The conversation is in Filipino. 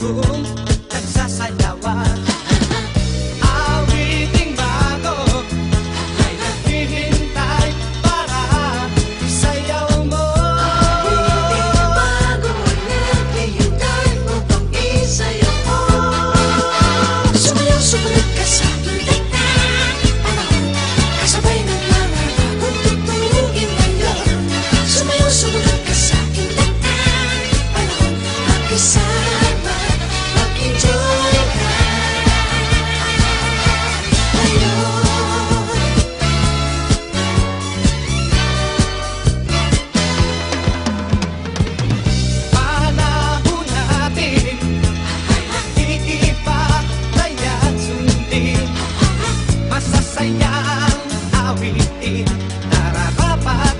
Oh, masayang awitin